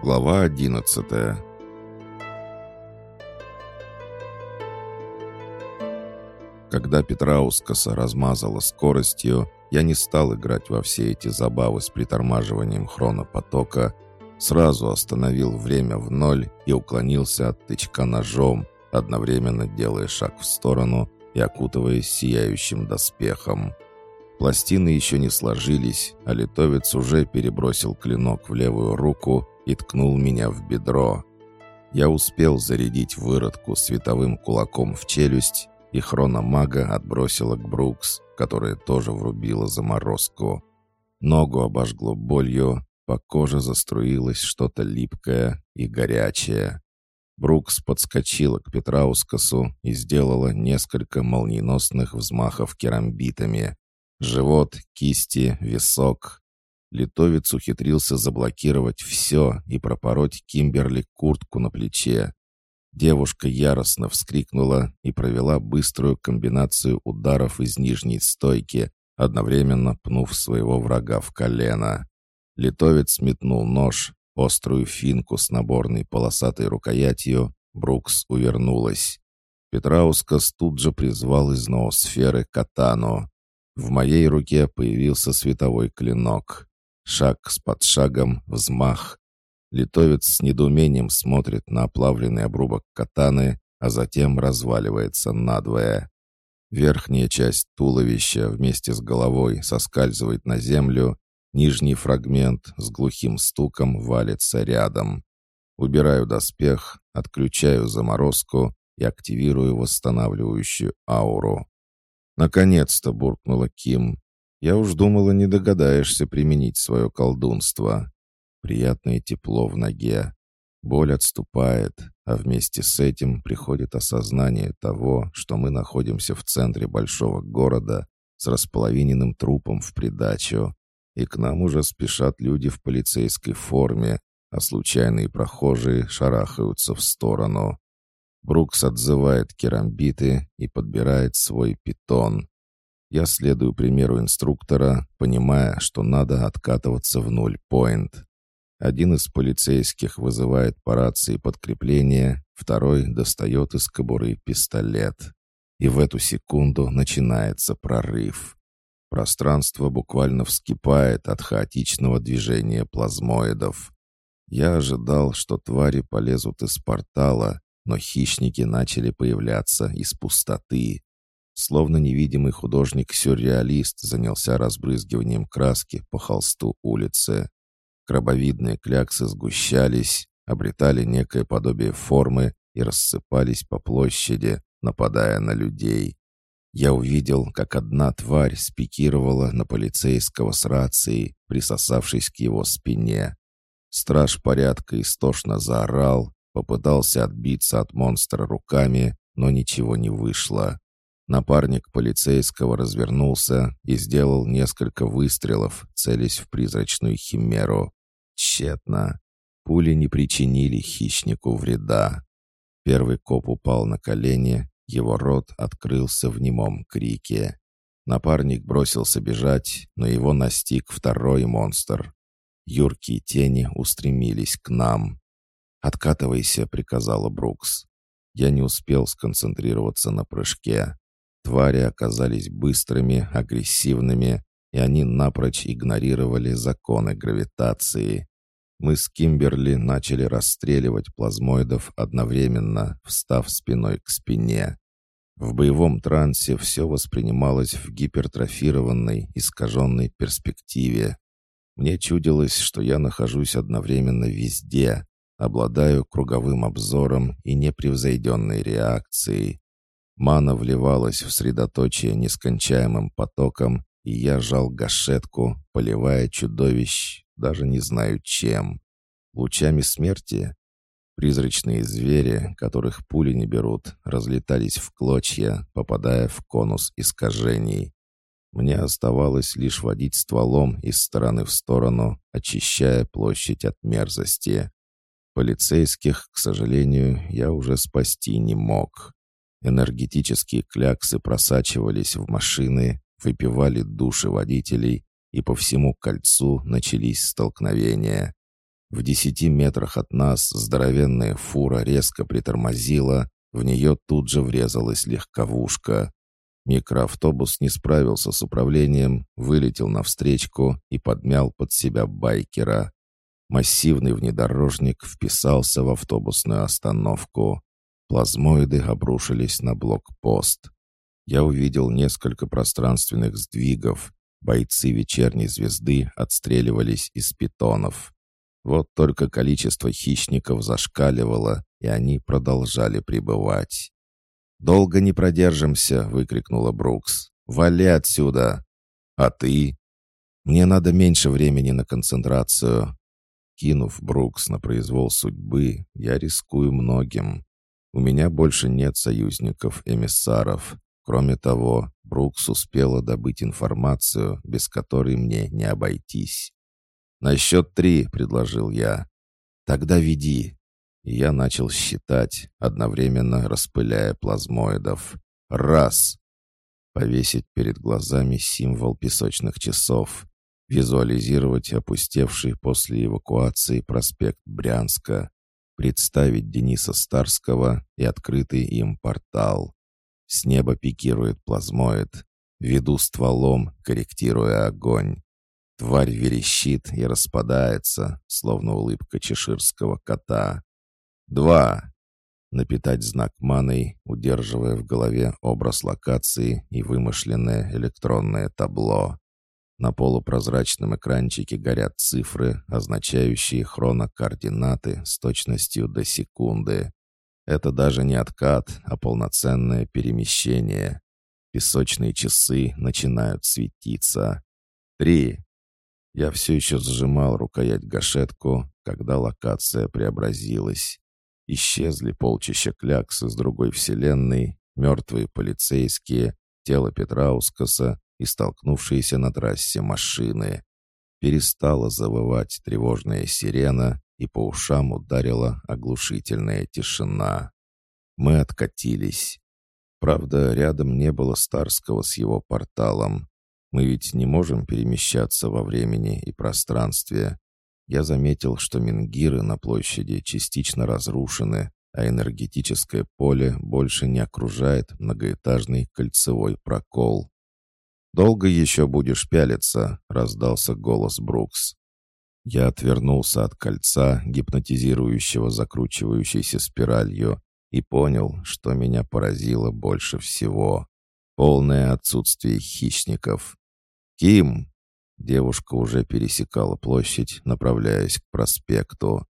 Глава 11 Когда Петраускаса размазала скоростью, я не стал играть во все эти забавы с притормаживанием хронопотока, сразу остановил время в ноль и уклонился от тычка ножом, одновременно делая шаг в сторону и окутываясь сияющим доспехом. Пластины еще не сложились, а литовец уже перебросил клинок в левую руку и ткнул меня в бедро. Я успел зарядить выродку световым кулаком в челюсть, и хрономага отбросила к Брукс, которая тоже врубила заморозку. Ногу обожгло болью, по коже заструилось что-то липкое и горячее. Брукс подскочила к Петраускасу и сделала несколько молниеносных взмахов керамбитами. Живот, кисти, висок. Литовец ухитрился заблокировать все и пропороть Кимберли куртку на плече. Девушка яростно вскрикнула и провела быструю комбинацию ударов из нижней стойки, одновременно пнув своего врага в колено. Литовец метнул нож, острую финку с наборной полосатой рукоятью, Брукс увернулась. Петраускас тут же призвал из ноосферы катану. В моей руке появился световой клинок. Шаг с подшагом, взмах. Литовец с недоумением смотрит на оплавленный обрубок катаны, а затем разваливается надвое. Верхняя часть туловища вместе с головой соскальзывает на землю, нижний фрагмент с глухим стуком валится рядом. Убираю доспех, отключаю заморозку и активирую восстанавливающую ауру. «Наконец-то!» — буркнула Ким. «Я уж думала, не догадаешься применить свое колдунство». Приятное тепло в ноге. Боль отступает, а вместе с этим приходит осознание того, что мы находимся в центре большого города с располовиненным трупом в придачу, и к нам уже спешат люди в полицейской форме, а случайные прохожие шарахаются в сторону. Брукс отзывает керамбиты и подбирает свой питон. Я следую примеру инструктора, понимая, что надо откатываться в нуль-поинт. Один из полицейских вызывает по рации подкрепление, второй достает из кобуры пистолет. И в эту секунду начинается прорыв. Пространство буквально вскипает от хаотичного движения плазмоидов. Я ожидал, что твари полезут из портала, но хищники начали появляться из пустоты. Словно невидимый художник-сюрреалист занялся разбрызгиванием краски по холсту улицы. Крабовидные кляксы сгущались, обретали некое подобие формы и рассыпались по площади, нападая на людей. Я увидел, как одна тварь спикировала на полицейского с рацией, присосавшись к его спине. Страж порядка истошно заорал, Попытался отбиться от монстра руками, но ничего не вышло. Напарник полицейского развернулся и сделал несколько выстрелов, целясь в призрачную химеру. Тщетно. Пули не причинили хищнику вреда. Первый коп упал на колени, его рот открылся в немом крике. Напарник бросился бежать, но его настиг второй монстр. Юркие тени устремились к нам. «Откатывайся», — приказала Брукс. Я не успел сконцентрироваться на прыжке. Твари оказались быстрыми, агрессивными, и они напрочь игнорировали законы гравитации. Мы с Кимберли начали расстреливать плазмоидов одновременно, встав спиной к спине. В боевом трансе все воспринималось в гипертрофированной, искаженной перспективе. Мне чудилось, что я нахожусь одновременно везде, Обладаю круговым обзором и непревзойденной реакцией. Мана вливалась в средоточие нескончаемым потоком, и я жал гашетку, поливая чудовищ, даже не знаю чем. Лучами смерти? Призрачные звери, которых пули не берут, разлетались в клочья, попадая в конус искажений. Мне оставалось лишь водить стволом из стороны в сторону, очищая площадь от мерзости. Полицейских, к сожалению, я уже спасти не мог. Энергетические кляксы просачивались в машины, выпивали души водителей, и по всему кольцу начались столкновения. В десяти метрах от нас здоровенная фура резко притормозила, в нее тут же врезалась легковушка. Микроавтобус не справился с управлением, вылетел навстречку и подмял под себя байкера. Массивный внедорожник вписался в автобусную остановку. Плазмоиды обрушились на блокпост. Я увидел несколько пространственных сдвигов. Бойцы вечерней звезды отстреливались из питонов. Вот только количество хищников зашкаливало, и они продолжали пребывать. «Долго не продержимся!» — выкрикнула Брукс. «Вали отсюда!» «А ты?» «Мне надо меньше времени на концентрацию». Кинув Брукс на произвол судьбы, я рискую многим. У меня больше нет союзников-эмиссаров. Кроме того, Брукс успела добыть информацию, без которой мне не обойтись. «На счет три», — предложил я. «Тогда веди». И я начал считать, одновременно распыляя плазмоидов. «Раз!» Повесить перед глазами символ песочных часов. Визуализировать опустевший после эвакуации проспект Брянска. Представить Дениса Старского и открытый им портал. С неба пикирует плазмоид. Веду стволом, корректируя огонь. Тварь верещит и распадается, словно улыбка чеширского кота. Два. Напитать знак маной, удерживая в голове образ локации и вымышленное электронное табло. На полупрозрачном экранчике горят цифры, означающие хронокоординаты с точностью до секунды. Это даже не откат, а полноценное перемещение. Песочные часы начинают светиться. Три. Я все еще сжимал рукоять гашетку, когда локация преобразилась. Исчезли полчища клякс из другой вселенной, мертвые полицейские, тело Петраускаса и столкнувшиеся на трассе машины. Перестала завывать тревожная сирена, и по ушам ударила оглушительная тишина. Мы откатились. Правда, рядом не было Старского с его порталом. Мы ведь не можем перемещаться во времени и пространстве. Я заметил, что мингиры на площади частично разрушены, а энергетическое поле больше не окружает многоэтажный кольцевой прокол. «Долго еще будешь пялиться?» — раздался голос Брукс. Я отвернулся от кольца, гипнотизирующего закручивающейся спиралью, и понял, что меня поразило больше всего. Полное отсутствие хищников. «Ким!» Девушка уже пересекала площадь, направляясь к проспекту.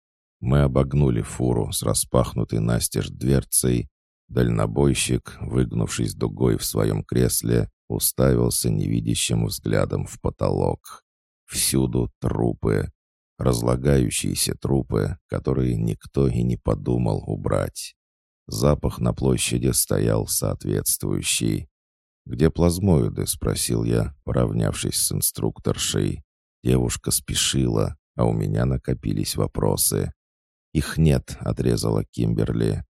Мы обогнули фуру с распахнутой настежь дверцей. Дальнобойщик, выгнувшись дугой в своем кресле, уставился невидящим взглядом в потолок. Всюду трупы. Разлагающиеся трупы, которые никто и не подумал убрать. Запах на площади стоял соответствующий. «Где плазмоиды?» — спросил я, поравнявшись с инструкторшей. Девушка спешила, а у меня накопились вопросы. «Их нет», — отрезала Кимберли.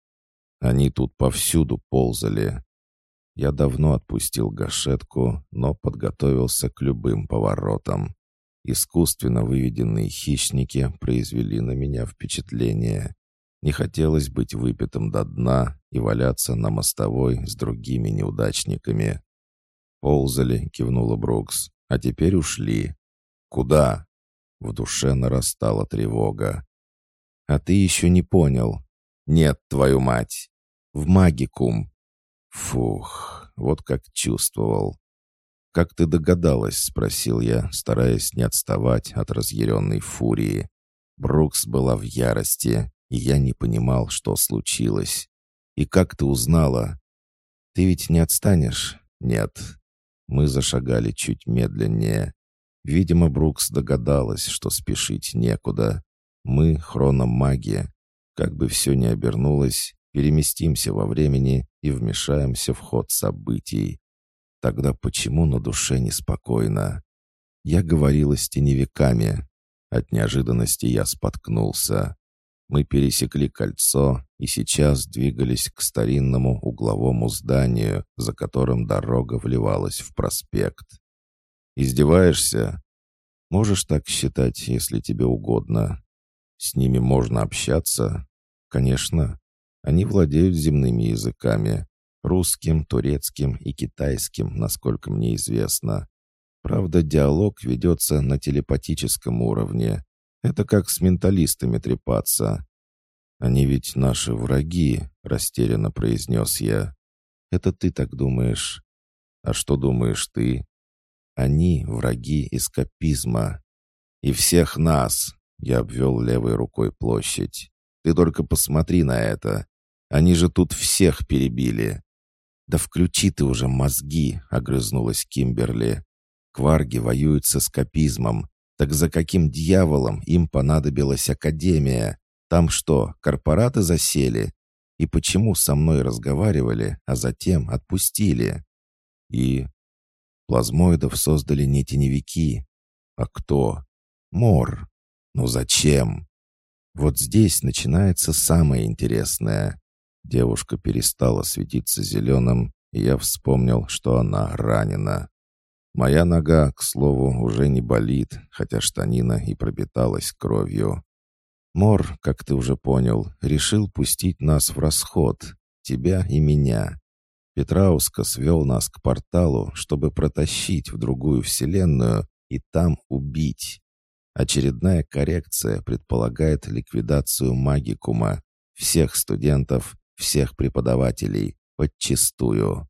«Они тут повсюду ползали». Я давно отпустил гашетку, но подготовился к любым поворотам. Искусственно выведенные хищники произвели на меня впечатление. Не хотелось быть выпитым до дна и валяться на мостовой с другими неудачниками. «Ползали», — кивнула Брукс, — «а теперь ушли». «Куда?» В душе нарастала тревога. «А ты еще не понял». «Нет, твою мать!» «В магикум». Фух, вот как чувствовал. «Как ты догадалась?» — спросил я, стараясь не отставать от разъяренной фурии. Брукс была в ярости, и я не понимал, что случилось. «И как ты узнала?» «Ты ведь не отстанешь?» «Нет». Мы зашагали чуть медленнее. Видимо, Брукс догадалась, что спешить некуда. Мы — хрономагия. Как бы все ни обернулось, переместимся во времени и вмешаемся в ход событий. Тогда почему на душе неспокойно? Я говорила с теневиками. От неожиданности я споткнулся. Мы пересекли кольцо и сейчас двигались к старинному угловому зданию, за которым дорога вливалась в проспект. «Издеваешься?» «Можешь так считать, если тебе угодно». С ними можно общаться? Конечно. Они владеют земными языками. Русским, турецким и китайским, насколько мне известно. Правда, диалог ведется на телепатическом уровне. Это как с менталистами трепаться. «Они ведь наши враги», — растерянно произнес я. «Это ты так думаешь». «А что думаешь ты?» «Они — враги эскапизма. И всех нас», — я обвел левой рукой площадь. «Ты только посмотри на это. Они же тут всех перебили». «Да включи ты уже мозги», — огрызнулась Кимберли. «Кварги воюют с эскапизмом. Так за каким дьяволом им понадобилась Академия? Там что, корпораты засели? И почему со мной разговаривали, а затем отпустили? И плазмоидов создали не теневики. А кто? Мор. Ну зачем? Вот здесь начинается самое интересное. Девушка перестала светиться зеленым, и я вспомнил, что она ранена. Моя нога, к слову, уже не болит, хотя штанина и пропиталась кровью. Мор, как ты уже понял, решил пустить нас в расход, тебя и меня. Петраускас свел нас к порталу, чтобы протащить в другую вселенную и там убить. Очередная коррекция предполагает ликвидацию магикума, всех студентов, всех преподавателей, подчистую.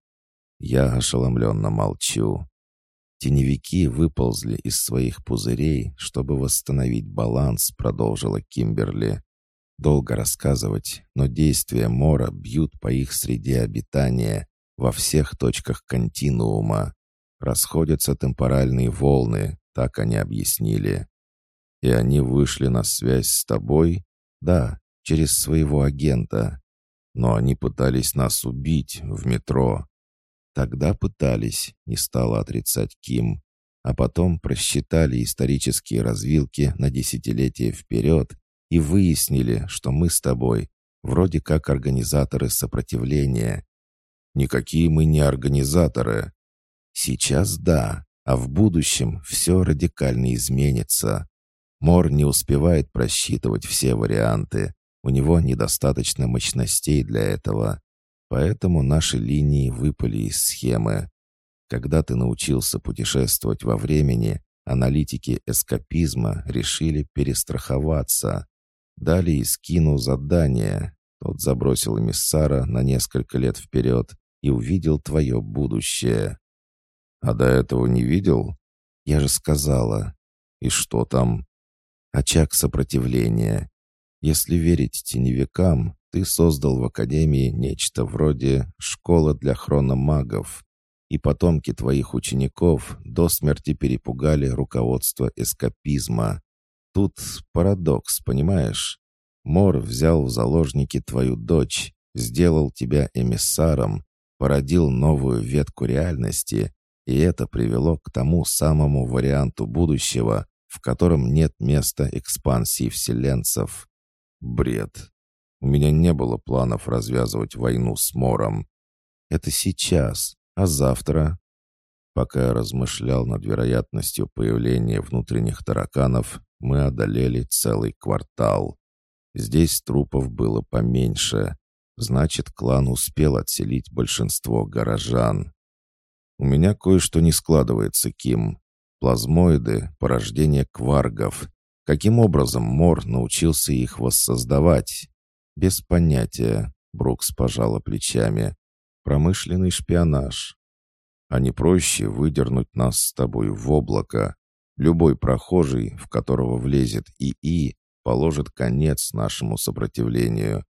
Я ошеломленно молчу. Теневики выползли из своих пузырей, чтобы восстановить баланс, продолжила Кимберли. Долго рассказывать, но действия Мора бьют по их среде обитания во всех точках континуума. Расходятся темпоральные волны, так они объяснили. И они вышли на связь с тобой? Да, через своего агента. Но они пытались нас убить в метро. Тогда пытались, не стала отрицать Ким, а потом просчитали исторические развилки на десятилетия вперед и выяснили, что мы с тобой вроде как организаторы сопротивления. Никакие мы не организаторы. Сейчас да, а в будущем все радикально изменится. Мор не успевает просчитывать все варианты. У него недостаточно мощностей для этого. Поэтому наши линии выпали из схемы. Когда ты научился путешествовать во времени, аналитики эскапизма решили перестраховаться. Дали и скину задание. Тот забросил эмиссара на несколько лет вперед и увидел твое будущее. А до этого не видел? Я же сказала. И что там? Очаг сопротивления. Если верить теневикам, ты создал в Академии нечто вроде «школа для хрономагов», и потомки твоих учеников до смерти перепугали руководство эскапизма. Тут парадокс, понимаешь? Мор взял в заложники твою дочь, сделал тебя эмиссаром, породил новую ветку реальности, и это привело к тому самому варианту будущего, в котором нет места экспансии вселенцев. Бред. У меня не было планов развязывать войну с Мором. Это сейчас, а завтра? Пока я размышлял над вероятностью появления внутренних тараканов, мы одолели целый квартал. Здесь трупов было поменьше. Значит, клан успел отселить большинство горожан. У меня кое-что не складывается, Ким. Плазмоиды — порождение кваргов. Каким образом Мор научился их воссоздавать? «Без понятия», — Брукс пожала плечами. «Промышленный шпионаж. А не проще выдернуть нас с тобой в облако. Любой прохожий, в которого влезет ИИ, положит конец нашему сопротивлению.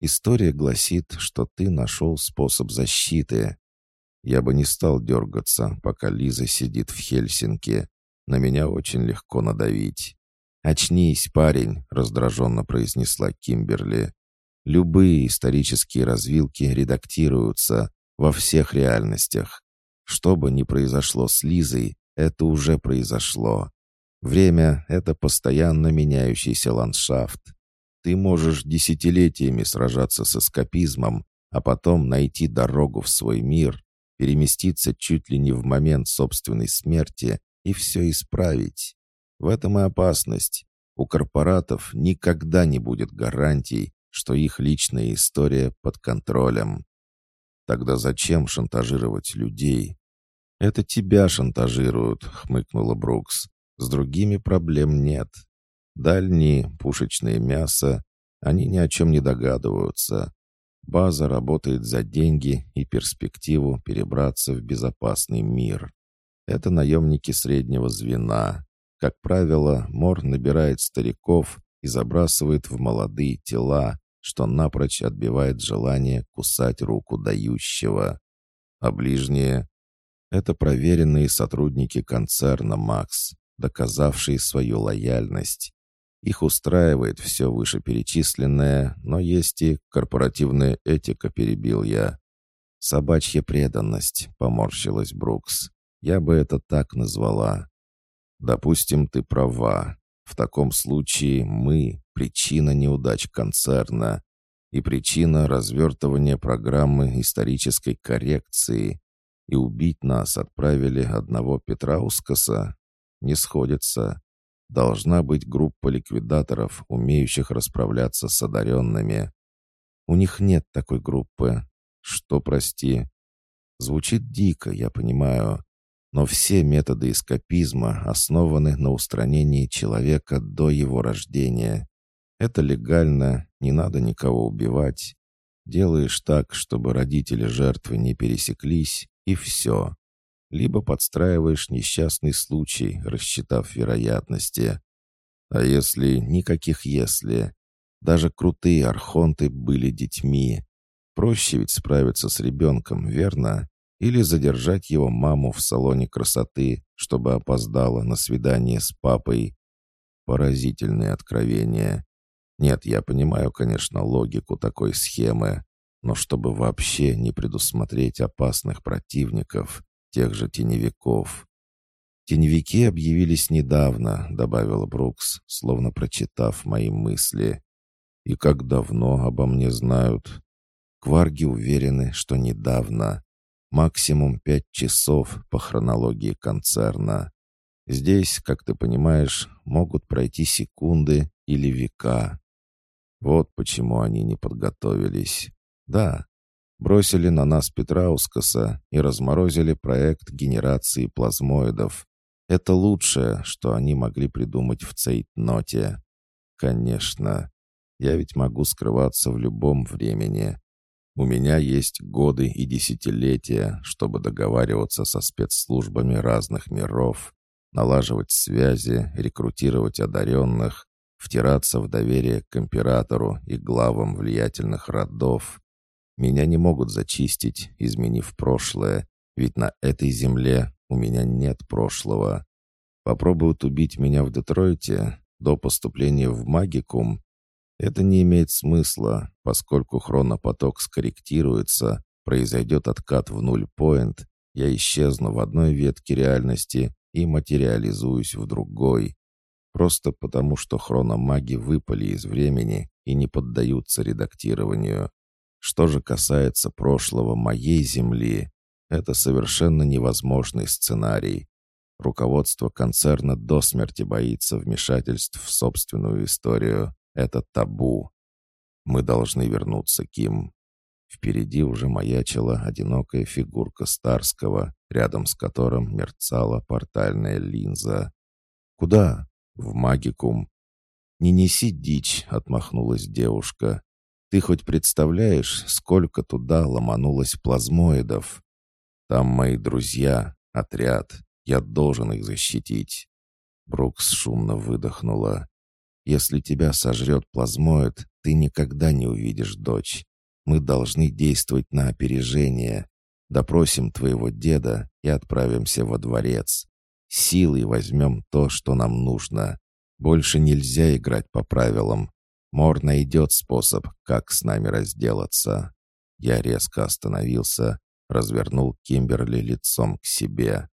История гласит, что ты нашел способ защиты. Я бы не стал дергаться, пока Лиза сидит в Хельсинки. На меня очень легко надавить. «Очнись, парень», — раздраженно произнесла Кимберли. «Любые исторические развилки редактируются во всех реальностях. Что бы ни произошло с Лизой, это уже произошло. Время — это постоянно меняющийся ландшафт. Ты можешь десятилетиями сражаться с эскапизмом, а потом найти дорогу в свой мир, переместиться чуть ли не в момент собственной смерти и все исправить. В этом и опасность. У корпоратов никогда не будет гарантий, что их личная история под контролем. Тогда зачем шантажировать людей? Это тебя шантажируют, хмыкнула Брукс. С другими проблем нет. Дальние, пушечное мясо, они ни о чем не догадываются. База работает за деньги и перспективу перебраться в безопасный мир. Это наемники среднего звена. Как правило, Мор набирает стариков и забрасывает в молодые тела, что напрочь отбивает желание кусать руку дающего. А ближние — это проверенные сотрудники концерна «Макс», доказавшие свою лояльность. Их устраивает все вышеперечисленное, но есть и корпоративная этика, перебил я. «Собачья преданность», — поморщилась Брукс. «Я бы это так назвала». «Допустим, ты права. В таком случае мы — причина неудач концерна и причина развертывания программы исторической коррекции. И убить нас отправили одного Петраускаса? Не сходится. Должна быть группа ликвидаторов, умеющих расправляться с одаренными. У них нет такой группы. Что, прости? Звучит дико, я понимаю. Но все методы эскапизма основаны на устранении человека до его рождения. Это легально, не надо никого убивать. Делаешь так, чтобы родители жертвы не пересеклись, и все либо подстраиваешь несчастный случай, рассчитав вероятности. А если никаких «если»? Даже крутые архонты были детьми. Проще ведь справиться с ребенком, верно? Или задержать его маму в салоне красоты, чтобы опоздала на свидание с папой. Поразительное откровение. Нет, я понимаю, конечно, логику такой схемы, но чтобы вообще не предусмотреть опасных противников, тех же теневиков. «Теневики объявились недавно», — добавила Брукс, словно прочитав мои мысли. «И как давно обо мне знают?» Кварги уверены, что недавно. Максимум пять часов по хронологии концерна. Здесь, как ты понимаешь, могут пройти секунды или века. Вот почему они не подготовились. Да, бросили на нас Петраускаса и разморозили проект генерации плазмоидов. Это лучшее, что они могли придумать в цейтноте. Конечно, я ведь могу скрываться в любом времени. У меня есть годы и десятилетия, чтобы договариваться со спецслужбами разных миров, налаживать связи, рекрутировать одаренных, втираться в доверие к императору и главам влиятельных родов. Меня не могут зачистить, изменив прошлое, ведь на этой земле у меня нет прошлого. Попробуют убить меня в Детройте до поступления в магикум. Это не имеет смысла, поскольку хронопоток скорректируется, произойдет откат в нуль-поинт, я исчезну в одной ветке реальности и материализуюсь в другой. Просто потому, что хрономаги выпали из времени и не поддаются редактированию. Что же касается прошлого моей Земли, это совершенно невозможный сценарий. Руководство концерна до смерти боится вмешательств в собственную историю. Это табу. Мы должны вернуться, Ким. Впереди уже маячила одинокая фигурка Старского, рядом с которым мерцала портальная линза. «Куда?» «В магикум». «Не неси дичь», — отмахнулась девушка. Ты хоть представляешь, сколько туда ломанулось плазмоидов? Там мои друзья, отряд. Я должен их защитить. Брукс шумно выдохнула. Если тебя сожрет плазмоид, ты никогда не увидишь дочь. Мы должны действовать на опережение. Допросим твоего деда и отправимся во дворец. Силой возьмем то, что нам нужно. Больше нельзя играть по правилам. Мор найдет способ, как с нами разделаться. Я резко остановился, развернул Кимберли лицом к себе.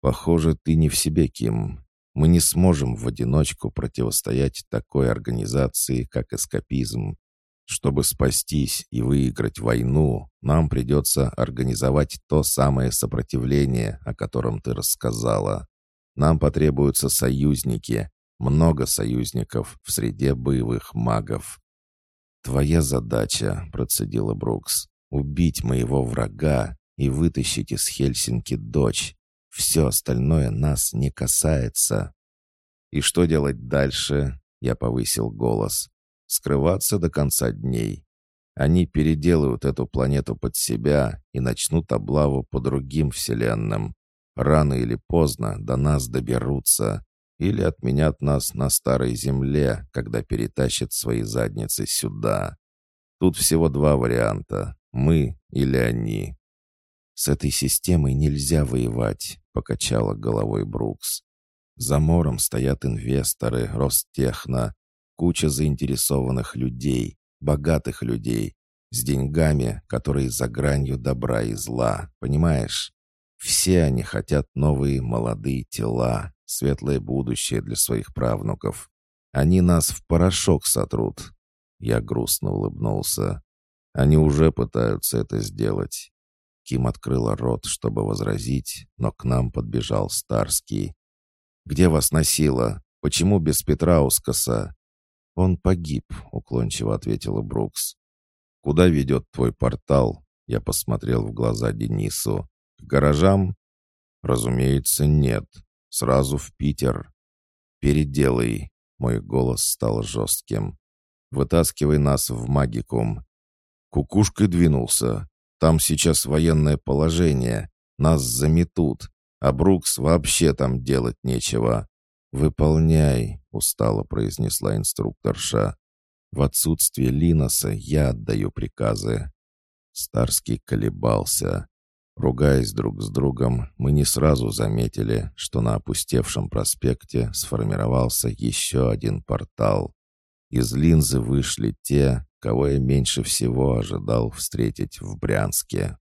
«Похоже, ты не в себе, Ким. Мы не сможем в одиночку противостоять такой организации, как эскапизм. Чтобы спастись и выиграть войну, нам придется организовать то самое сопротивление, о котором ты рассказала. Нам потребуются союзники, много союзников в среде боевых магов. «Твоя задача», — процедила Брукс, — «убить моего врага и вытащить из Хельсинки дочь. Все остальное нас не касается». «И что делать дальше?» — я повысил голос. «Скрываться до конца дней. Они переделают эту планету под себя и начнут облаву по другим вселенным. Рано или поздно до нас доберутся или отменят нас на старой земле, когда перетащат свои задницы сюда. Тут всего два варианта — мы или они. «С этой системой нельзя воевать», — покачала головой Брукс. «За мором стоят инвесторы, Ростехно, куча заинтересованных людей, богатых людей, с деньгами, которые за гранью добра и зла, понимаешь? Все они хотят новые молодые тела, светлое будущее для своих правнуков. Они нас в порошок сотрут». Я грустно улыбнулся. «Они уже пытаются это сделать». Ким открыла рот, чтобы возразить, но к нам подбежал Старский. «Где вас носило? Почему без Петраускаса?» «Он погиб», — уклончиво ответила Брукс. «Куда ведет твой портал?» Я посмотрел в глаза Денису. «К гаражам?» «Разумеется, нет. Сразу в Питер. Переделай. Мой голос стал жестким. Вытаскивай нас в магикум. Кукушкой двинулся. Там сейчас военное положение. Нас заметут. А Брукс вообще там делать нечего. «Выполняй», — устало произнесла инструкторша. «В отсутствие Линоса я отдаю приказы». Старский колебался. Ругаясь друг с другом, мы не сразу заметили, что на опустевшем проспекте сформировался еще один портал. Из линзы вышли те, кого я меньше всего ожидал встретить в Брянске.